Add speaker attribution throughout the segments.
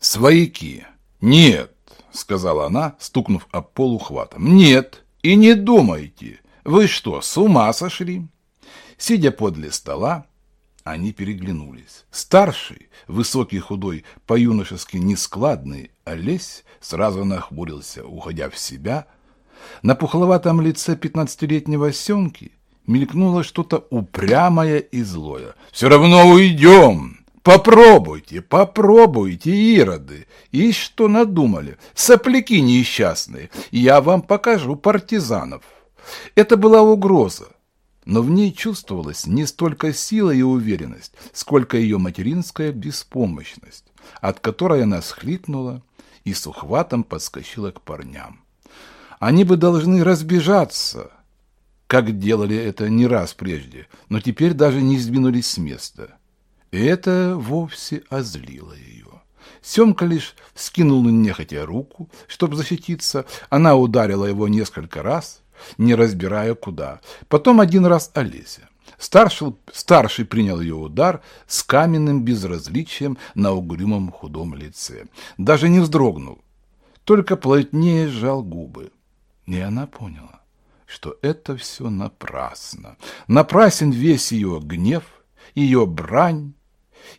Speaker 1: Свояки. Нет, сказала она, стукнув об пол ухватом. Нет, и не думайте. Вы что, с ума сошли? Сидя подле стола, они переглянулись. Старший, высокий, худой, по-юношески нескладный Олесь сразу нахмурился, уходя в себя. На пухловатом лице пятнадцатилетнего Семки мелькнуло что-то упрямое и злое. «Все равно уйдем! Попробуйте, попробуйте, ироды! И что надумали? Сопляки несчастные! Я вам покажу партизанов!» Это была угроза, но в ней чувствовалась не столько сила и уверенность, сколько ее материнская беспомощность, от которой она схлипнула и с ухватом подскочила к парням. Они бы должны разбежаться, как делали это не раз прежде, но теперь даже не сдвинулись с места. И это вовсе озлило ее. Семка лишь скинул нехотя руку, чтобы защититься. Она ударила его несколько раз, не разбирая куда. Потом один раз Олеся. Старший, старший принял ее удар с каменным безразличием на угрюмом худом лице. Даже не вздрогнул, только плотнее сжал губы. И она поняла, что это все напрасно. Напрасен весь ее гнев, ее брань,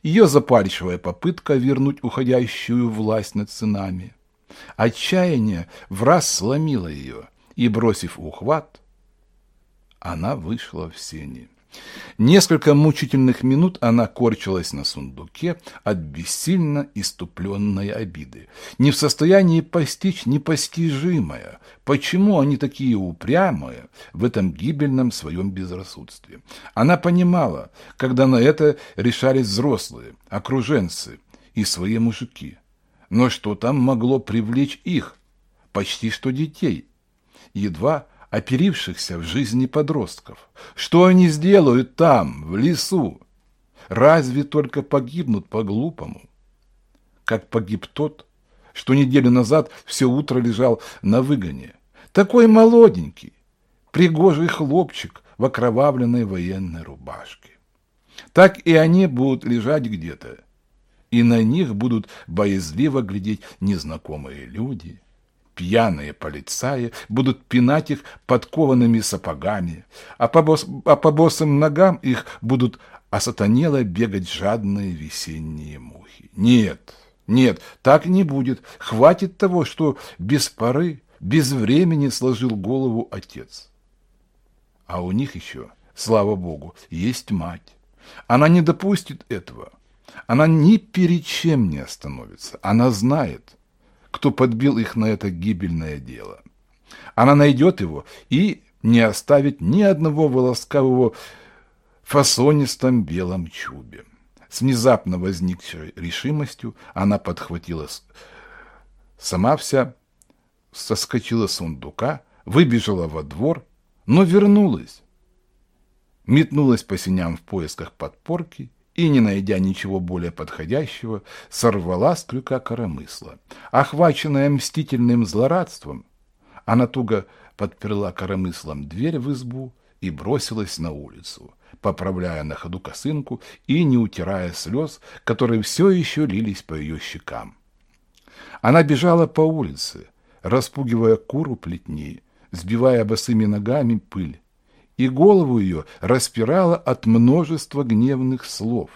Speaker 1: ее запальчивая попытка вернуть уходящую власть над сынами. Отчаяние в раз сломило ее – и, бросив ухват, она вышла в сени. Несколько мучительных минут она корчилась на сундуке от бессильно иступленной обиды, не в состоянии постичь непостижимое, почему они такие упрямые в этом гибельном своем безрассудстве. Она понимала, когда на это решались взрослые, окруженцы и свои мужики. Но что там могло привлечь их, почти что детей, едва оперившихся в жизни подростков. Что они сделают там, в лесу? Разве только погибнут по-глупому? Как погиб тот, что неделю назад все утро лежал на выгоне. Такой молоденький, пригожий хлопчик в окровавленной военной рубашке. Так и они будут лежать где-то, и на них будут боязливо глядеть незнакомые люди – пьяные полицаи будут пинать их подкованными сапогами, а по, бос, а по босым ногам их будут осатанело бегать жадные весенние мухи. Нет, нет, так не будет. Хватит того, что без поры, без времени сложил голову отец. А у них еще, слава богу, есть мать. Она не допустит этого. Она ни перед чем не остановится. Она знает – кто подбил их на это гибельное дело. Она найдет его и не оставит ни одного волоска в его фасонистом белом чубе. С внезапно возникшей решимостью она подхватила сама вся, соскочила с сундука, выбежала во двор, но вернулась. Метнулась по синям в поисках подпорки и, не найдя ничего более подходящего, сорвала с крюка коромысла. Охваченная мстительным злорадством, она туго подперла коромыслом дверь в избу и бросилась на улицу, поправляя на ходу косынку и не утирая слез, которые все еще лились по ее щекам. Она бежала по улице, распугивая куру плетни, сбивая босыми ногами пыль, и голову ее распирала от множества гневных слов,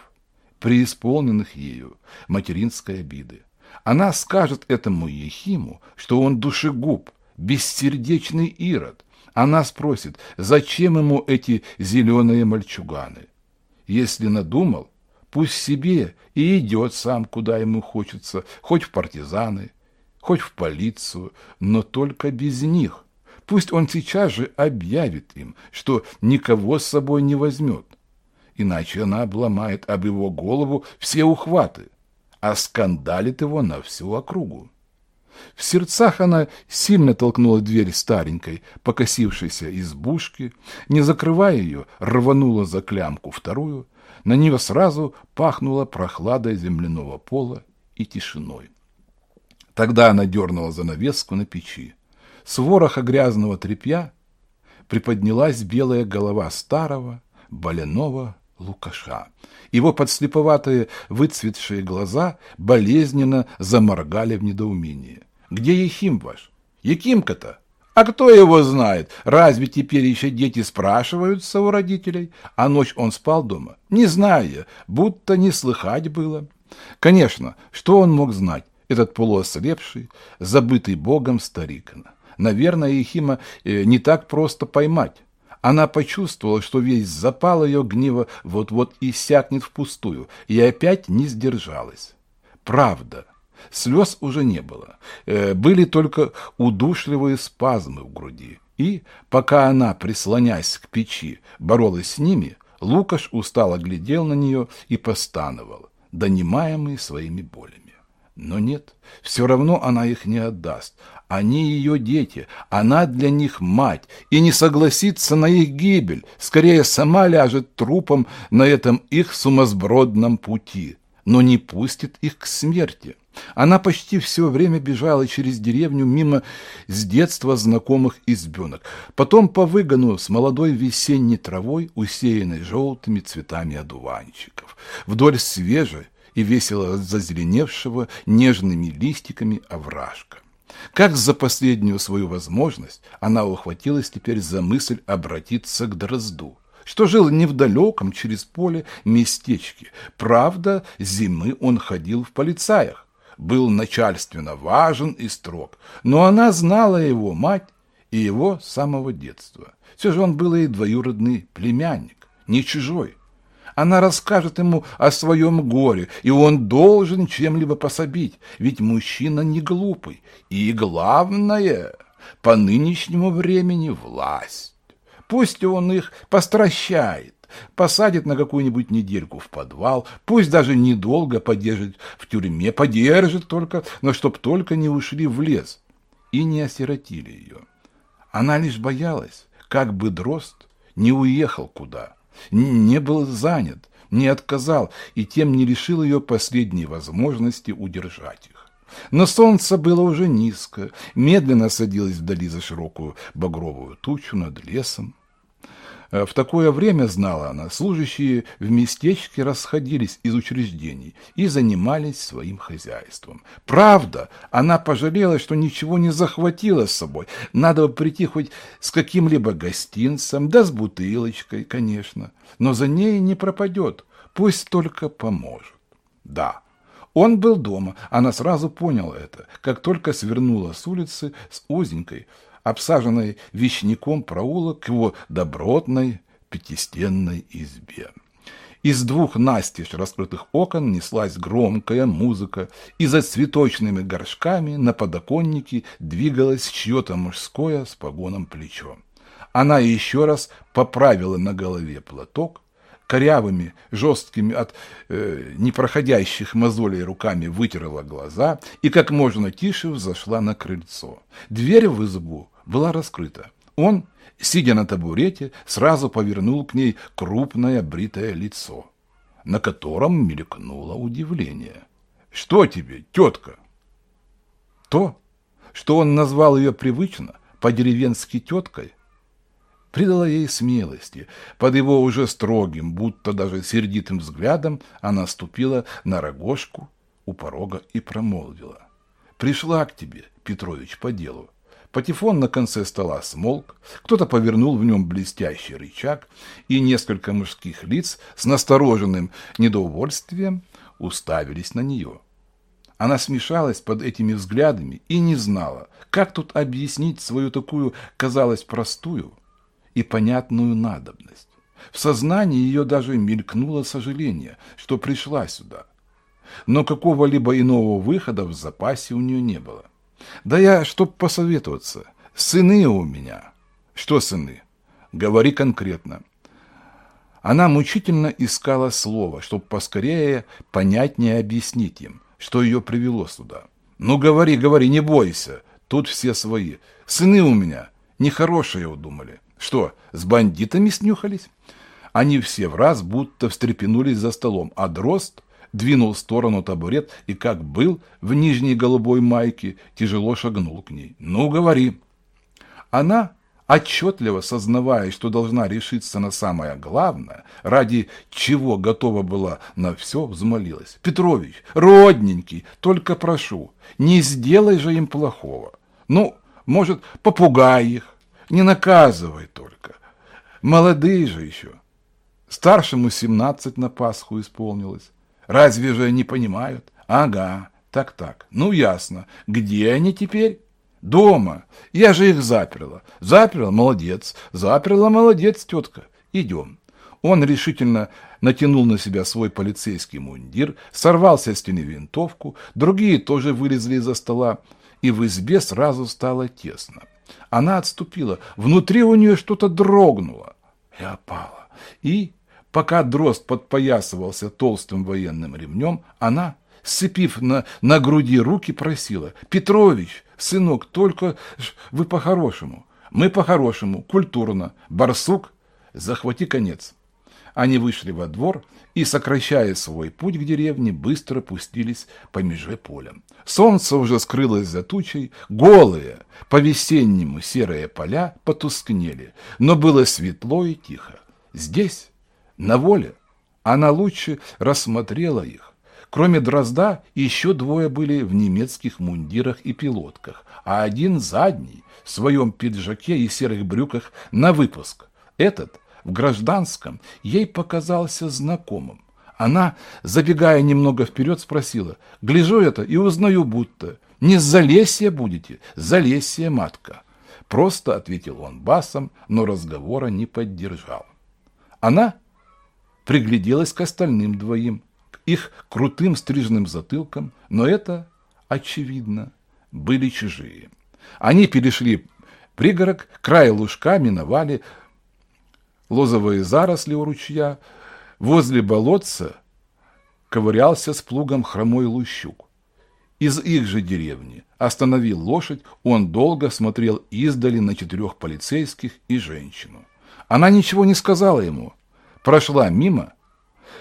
Speaker 1: преисполненных ею материнской обиды. Она скажет этому Ехиму, что он душегуб, бессердечный ирод. Она спросит, зачем ему эти зеленые мальчуганы? Если надумал, пусть себе и идет сам, куда ему хочется, хоть в партизаны, хоть в полицию, но только без них. Пусть он сейчас же объявит им, что никого с собой не возьмет. Иначе она обломает об его голову все ухваты, а скандалит его на всю округу. В сердцах она сильно толкнула дверь старенькой, покосившейся избушки, не закрывая ее, рванула за клямку вторую, на нее сразу пахнуло прохладой земляного пола и тишиной. Тогда она дернула занавеску на печи с вороха грязного тряпья приподнялась белая голова старого, боляного Лукаша. Его подслеповатые выцветшие глаза болезненно заморгали в недоумении. «Где Ехим ваш? Якимка-то?» А кто его знает? Разве теперь еще дети спрашиваются у родителей? А ночь он спал дома? Не знаю будто не слыхать было. Конечно, что он мог знать, этот полуослепший, забытый богом старик? Наверное, Ехима э, не так просто поймать. Она почувствовала, что весь запал ее гнева вот-вот иссякнет впустую, и опять не сдержалась. Правда. Слез уже не было. Э, были только удушливые спазмы в груди. И, пока она, прислонясь к печи, боролась с ними, Лукаш устало глядел на нее и постановал, донимаемый своими болями. Но нет, все равно она их не отдаст. Они ее дети, она для них мать, и не согласится на их гибель, скорее сама ляжет трупом на этом их сумасбродном пути, но не пустит их к смерти. Она почти все время бежала через деревню мимо с детства знакомых избенок, потом по выгону с молодой весенней травой, усеянной желтыми цветами одуванчиков, вдоль свежей и весело зазеленевшего нежными листиками овражка. Как за последнюю свою возможность она ухватилась теперь за мысль обратиться к Дрозду, что жил не в далеком через поле местечке. Правда, зимы он ходил в полицаях, был начальственно важен и строг, но она знала его мать и его с самого детства. Все же он был ей двоюродный племянник, не чужой. Она расскажет ему о своем горе, и он должен чем-либо пособить, ведь мужчина не глупый. И главное, по нынешнему времени власть. Пусть он их постращает, посадит на какую-нибудь недельку в подвал, пусть даже недолго подержит в тюрьме, подержит только, но чтоб только не ушли в лес и не осиротили ее. Она лишь боялась, как бы дрозд не уехал куда, не был занят, не отказал и тем не лишил ее последней возможности удержать их. Но солнце было уже низко, медленно садилось вдали за широкую багровую тучу над лесом. Э, в такое время, знала она, служащие в местечке расходились из учреждений и занимались своим хозяйством. Правда, она пожалела, что ничего не захватила с собой. Надо бы прийти хоть с каким-либо гостинцем, да с бутылочкой, конечно. Но за ней не пропадет, пусть только поможет. Да, он был дома, она сразу поняла это, как только свернула с улицы с узенькой, обсаженный вишняком проулок к его добротной пятистенной избе. Из двух настежь раскрытых окон неслась громкая музыка, и за цветочными горшками на подоконнике двигалось чье-то мужское с погоном плечо. Она еще раз поправила на голове платок, корявыми, жесткими от э, непроходящих мозолей руками вытерла глаза и как можно тише взошла на крыльцо. Дверь в избу была раскрыта. Он, сидя на табурете, сразу повернул к ней крупное бритое лицо, на котором мелькнуло удивление. «Что тебе, тетка?» То, что он назвал ее привычно, по-деревенски теткой, придало ей смелости. Под его уже строгим, будто даже сердитым взглядом она ступила на рогожку у порога и промолвила. «Пришла к тебе, Петрович, по делу. Патефон на конце стола смолк, кто-то повернул в нем блестящий рычаг, и несколько мужских лиц с настороженным недовольствием уставились на нее. Она смешалась под этими взглядами и не знала, как тут объяснить свою такую, казалось, простую и понятную надобность. В сознании ее даже мелькнуло сожаление, что пришла сюда. Но какого-либо иного выхода в запасе у нее не было. Да я, чтоб посоветоваться. Сыны у меня. Что сыны? Говори конкретно. Она мучительно искала слово, чтобы поскорее понятнее объяснить им, что ее привело сюда. Ну, говори, говори, не бойся. Тут все свои. Сыны у меня. Нехорошие удумали. Что, с бандитами снюхались? Они все в раз будто встрепенулись за столом, а дрозд двинул в сторону табурет и, как был в нижней голубой майке, тяжело шагнул к ней. «Ну, говори». Она отчетливо сознавая, что должна решиться на самое главное, ради чего готова была на все, взмолилась. «Петрович, родненький, только прошу, не сделай же им плохого. Ну, может, попугай их, не наказывай только. Молодые же еще. Старшему семнадцать на Пасху исполнилось. Разве же они понимают? Ага, так-так, ну ясно. Где они теперь? Дома. Я же их заперла. Заперла, молодец. Заперла, молодец, тетка. Идем. Он решительно натянул на себя свой полицейский мундир, сорвал со стены винтовку, другие тоже вылезли из-за стола, и в избе сразу стало тесно. Она отступила, внутри у нее что-то дрогнуло и опало. И, пока дрозд подпоясывался толстым военным ремнем, она, сцепив на, на груди руки, просила, «Петрович, сынок, только вы по-хорошему, мы по-хорошему, культурно, барсук, захвати конец». Они вышли во двор и, сокращая свой путь к деревне, быстро пустились по меже поля. Солнце уже скрылось за тучей, голые, по-весеннему серые поля потускнели, но было светло и тихо. Здесь, на воле, она лучше рассмотрела их. Кроме Дрозда, еще двое были в немецких мундирах и пилотках, а один задний, в своем пиджаке и серых брюках, на выпуск. Этот в гражданском ей показался знакомым. Она, забегая немного вперед, спросила, «Гляжу это и узнаю будто. Не с Залесья будете? Залесья, матка». Просто ответил он басом, но разговора не поддержал. Она пригляделась к остальным двоим, к их крутым стрижным затылкам, но это, очевидно, были чужие. Они перешли пригорок, край лужка миновали лозовые заросли у ручья, возле болотца ковырялся с плугом хромой лущук. Из их же деревни остановил лошадь, он долго смотрел издали на четырех полицейских и женщину. Она ничего не сказала ему, прошла мимо,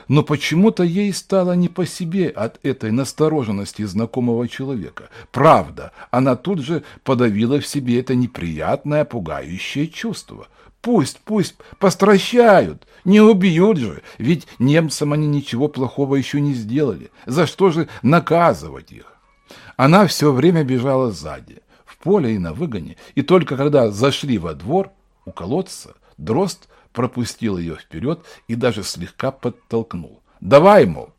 Speaker 1: но почему-то ей стало не по себе от этой настороженности знакомого человека. Правда, она тут же подавила в себе это неприятное, пугающее чувство. Пусть, пусть постращают, не убьют же, ведь немцам они ничего плохого еще не сделали. За что же наказывать их? Она все время бежала сзади, в поле и на выгоне, и только когда зашли во двор у колодца, дрозд пропустил ее вперед и даже слегка подтолкнул. «Давай, мол!»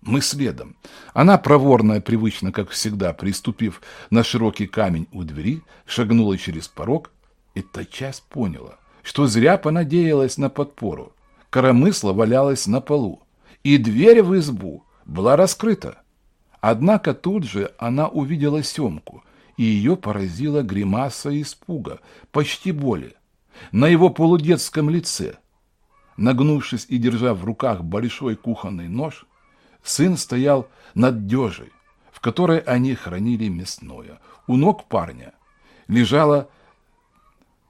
Speaker 1: Мы следом. Она, проворная, привычно, как всегда, приступив на широкий камень у двери, шагнула через порог и тотчас поняла — что зря понадеялась на подпору. Коромысла валялась на полу, и дверь в избу была раскрыта. Однако тут же она увидела Семку, и ее поразила гримаса испуга, почти боли. На его полудетском лице, нагнувшись и держа в руках большой кухонный нож, сын стоял над дежей, в которой они хранили мясное. У ног парня лежала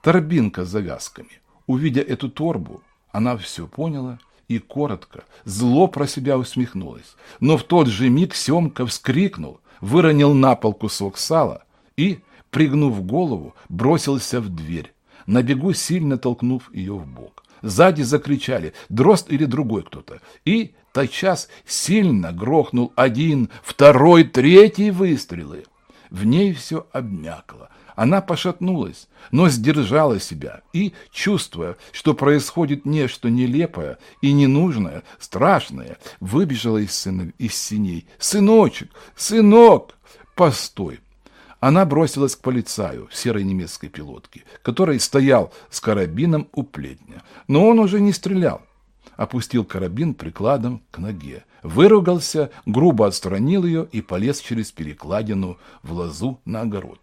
Speaker 1: торбинка с завязками. Увидя эту торбу, она все поняла и коротко, зло про себя усмехнулась. Но в тот же миг Семка вскрикнул, выронил на пол кусок сала и, пригнув голову, бросился в дверь, на бегу сильно толкнув ее в бок. Сзади закричали «Дрозд или другой кто-то!» И тотчас сильно грохнул один, второй, третий выстрелы. В ней все обмякло, она пошатнулась, но сдержала себя и, чувствуя, что происходит нечто нелепое и ненужное, страшное, выбежала из, сына, из синей. «Сыночек! Сынок! Постой!» Она бросилась к полицаю в серой немецкой пилотке, который стоял с карабином у плетня. Но он уже не стрелял. Опустил карабин прикладом к ноге, выругался, грубо отстранил ее и полез через перекладину в лозу на огород.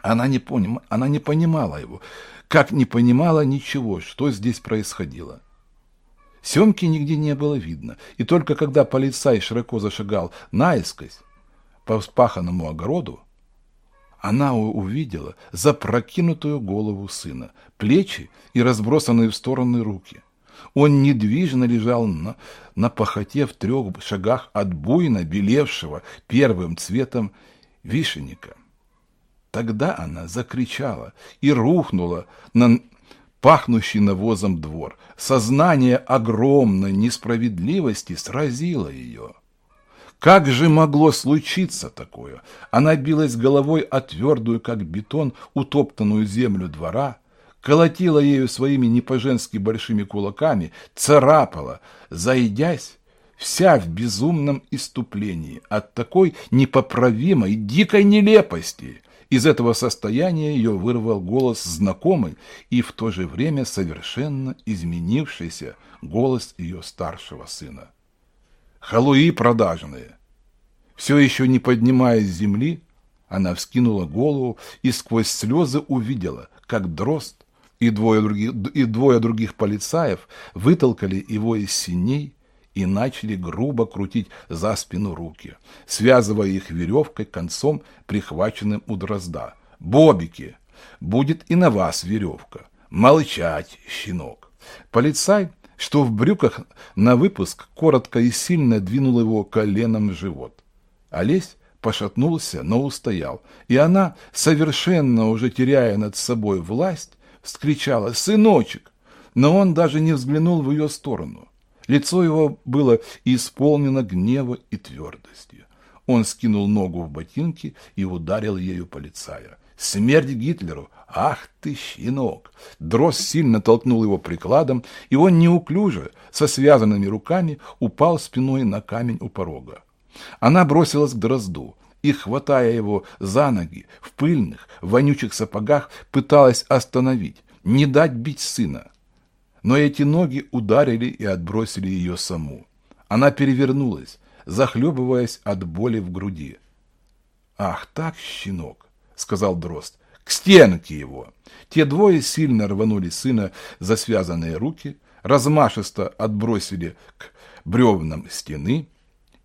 Speaker 1: Она не, поним, она не понимала его, как не понимала ничего, что здесь происходило. Семки нигде не было видно, и только когда полицай широко зашагал наискось по вспаханному огороду, она увидела запрокинутую голову сына, плечи и разбросанные в стороны руки. Он недвижно лежал на, на похоте в трех шагах от буйно белевшего первым цветом вишенника. Тогда она закричала и рухнула на пахнущий навозом двор. Сознание огромной несправедливости сразило ее. Как же могло случиться такое? Она билась головой о твердую, как бетон, утоптанную землю двора, колотила ею своими не по-женски большими кулаками, царапала, зайдясь, вся в безумном иступлении от такой непоправимой, дикой нелепости. Из этого состояния ее вырвал голос знакомый и в то же время совершенно изменившийся голос ее старшего сына. Халуи продажные. Все еще не поднимаясь с земли, она вскинула голову и сквозь слезы увидела, как дрозд и двое других, и двое других полицаев вытолкали его из синей и начали грубо крутить за спину руки, связывая их веревкой концом, прихваченным у дрозда. «Бобики! Будет и на вас веревка! Молчать, щенок!» Полицай, что в брюках на выпуск, коротко и сильно двинул его коленом в живот. Олесь пошатнулся, но устоял, и она, совершенно уже теряя над собой власть, вскричала «Сыночек!», но он даже не взглянул в ее сторону. Лицо его было исполнено гнева и твердости. Он скинул ногу в ботинки и ударил ею полицая. Смерть Гитлеру! Ах ты, щенок! Дрозд сильно толкнул его прикладом, и он неуклюже, со связанными руками, упал спиной на камень у порога. Она бросилась к Дрозду и, хватая его за ноги, в пыльных, вонючих сапогах, пыталась остановить, не дать бить сына но эти ноги ударили и отбросили ее саму. Она перевернулась, захлебываясь от боли в груди. «Ах так, щенок!» — сказал Дрозд. «К стенке его!» Те двое сильно рванули сына за связанные руки, размашисто отбросили к бревнам стены,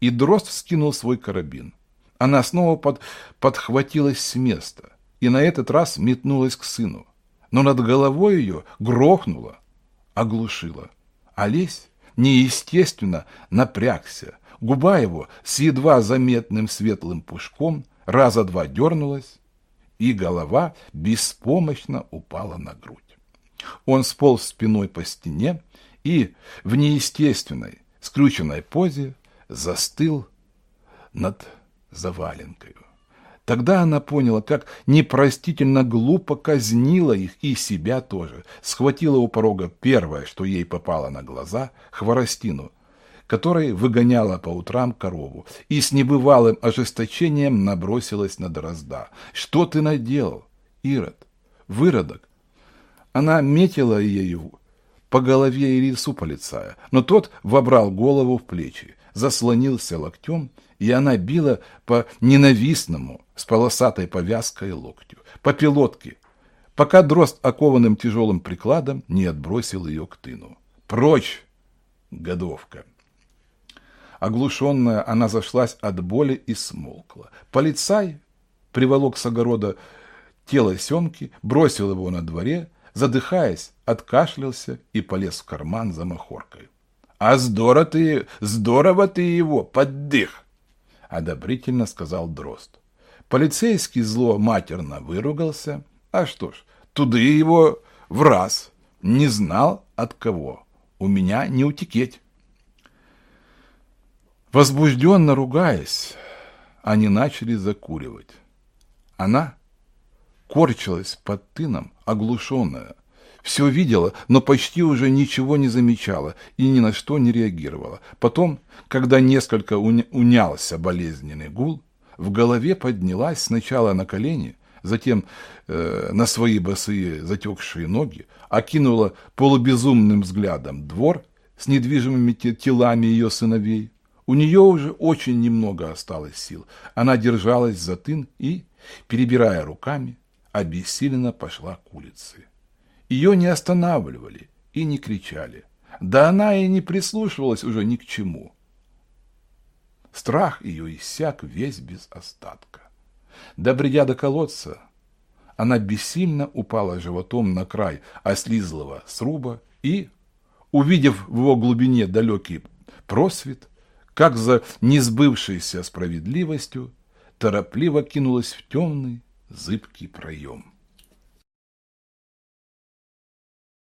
Speaker 1: и Дрозд скинул свой карабин. Она снова под, подхватилась с места и на этот раз метнулась к сыну. Но над головой ее грохнуло, оглушила. Олесь неестественно напрягся. Губа его с едва заметным светлым пушком раза два дернулась, и голова беспомощно упала на грудь. Он сполз спиной по стене и в неестественной, скрученной позе застыл над заваленкой. Тогда она поняла, как непростительно глупо казнила их и себя тоже. Схватила у порога первое, что ей попало на глаза, хворостину, которой выгоняла по утрам корову, и с небывалым ожесточением набросилась на дрозда. «Что ты наделал, Ирод? Выродок!» Она метила ею по голове и лицу полицая, но тот вобрал голову в плечи, заслонился локтем и она била по ненавистному с полосатой повязкой локтю, по пилотке, пока дрозд окованным тяжелым прикладом не отбросил ее к тыну. «Прочь, годовка!» Оглушенная, она зашлась от боли и смолкла. Полицай приволок с огорода тело Семки, бросил его на дворе, задыхаясь, откашлялся и полез в карман за махоркой. «А здорово ты, здорово ты его, поддых!» одобрительно сказал Дрозд. Полицейский зло матерно выругался. А что ж, туды его в раз. Не знал от кого. У меня не утекеть. Возбужденно ругаясь, они начали закуривать. Она корчилась под тыном, оглушенная, все видела, но почти уже ничего не замечала и ни на что не реагировала. Потом, когда несколько унялся болезненный гул, в голове поднялась сначала на колени, затем э, на свои босые затекшие ноги, окинула полубезумным взглядом двор с недвижимыми телами ее сыновей. У нее уже очень немного осталось сил. Она держалась за тын и, перебирая руками, обессиленно пошла к улице. Ее не останавливали и не кричали. Да она и не прислушивалась уже ни к чему. Страх ее иссяк весь без остатка. Добредя до колодца, она бессильно упала животом на край ослизлого сруба и, увидев в его глубине далекий просвет, как за несбывшейся справедливостью, торопливо кинулась в темный, зыбкий проем.